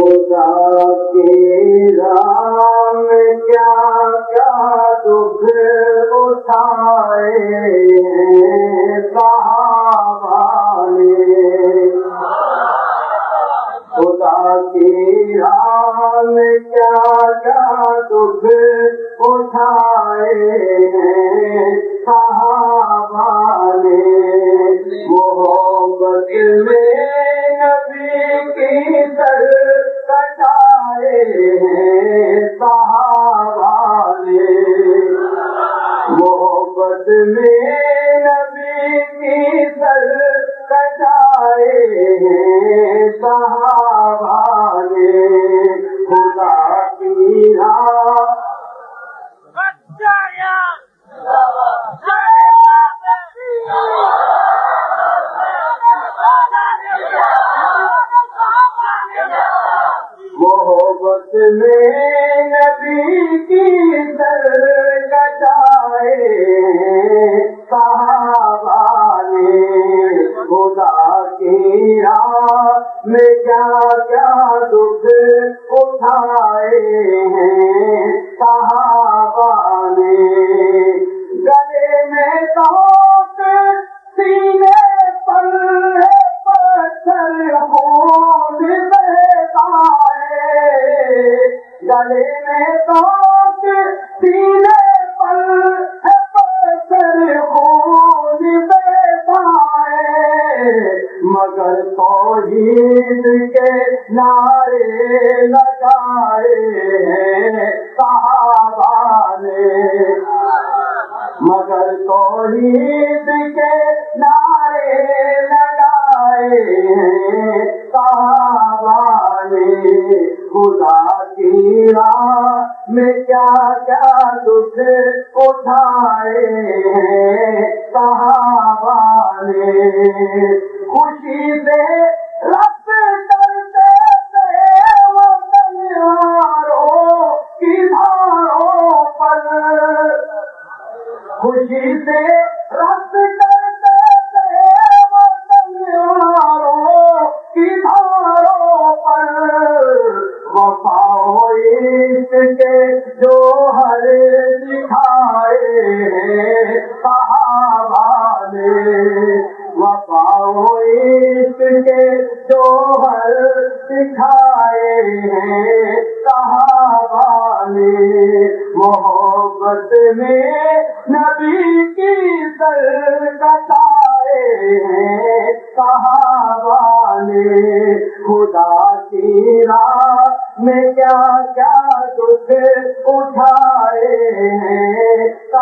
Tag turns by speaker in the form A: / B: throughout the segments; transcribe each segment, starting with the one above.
A: خدا کے رام کیا کیا دکھ اٹھائے صحابہ نے؟ خدا کی رام کیا کیا دکھ اٹھائے صحابہ نے؟ محبت میں میں نبی کی سر کٹائے صحابہ نے خدا کی راہ۔ محبت میں گلے میں توک سینے پر پتھر خون بہتا ہے مگر توحید کے نعرے لگائے ہیں صحابہ نے مگر توحید کے نعرے لگائے ہیں صحابہ نے خدا کی میں کیا کیا دکھ اٹھائے ہیں صحابہ نے؟ خوشی سے رقص کرتے تھے وہ تنہاروں کی دھاروں پر۔ خوشی سے عشق کے جو ہر دکھائے ہیں صحابہ نے وفا عشق کے جو ہر دکھائے ہیں صحابہ نے محبت میں نبی کی سر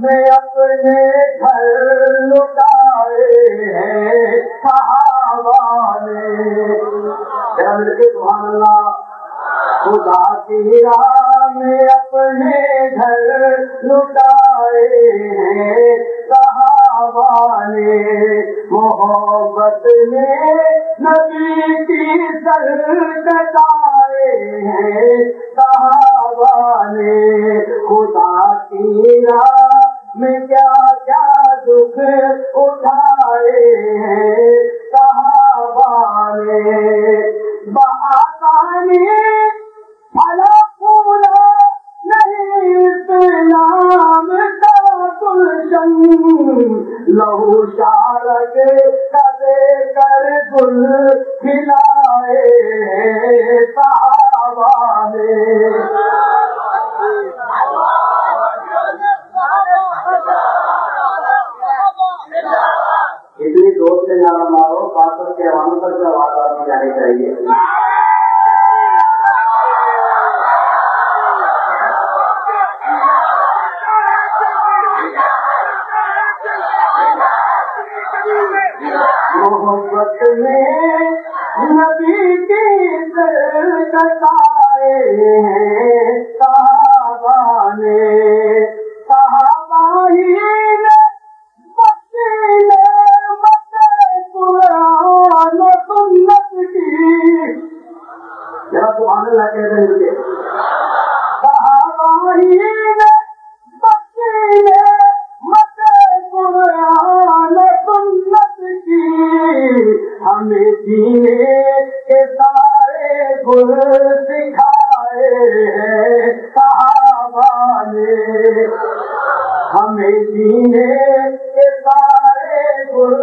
A: میں اپنے گھر لٹائے ہیں صحابہ نے۔ سبحان اللہ، خدا کی راہ میں اپنے گھر لٹائے ہیں صحابہ نے۔ محبت میں نبی کی سر کٹائے ہیں گلشن لہو شارک کدے کر گل کھلائے صحابہ نے اتنی زور سے نہ مارو پاسپورٹ کے حوالوں پر جو آواز آپ جانی چاہیے۔ نبی کی ہیں صحابہ نے صحابہ ہی قرآن سنت کی سنت کی ہمیں ہمیں جینے کے سارے گل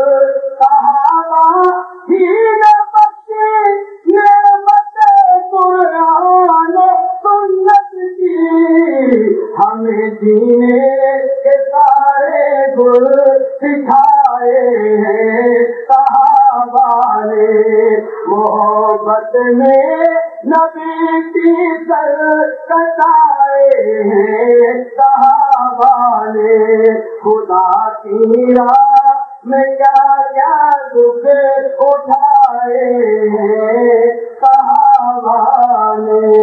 A: صحابہ ہی نے بخشی نعمت قرآن سنت کی۔ ہمیں جینے محبت میں نبی کی سر کٹائے ہیں صحابہ نے خدا کی راہ میں کیا کیا دکھ اٹھائے ہیں صحابہ نے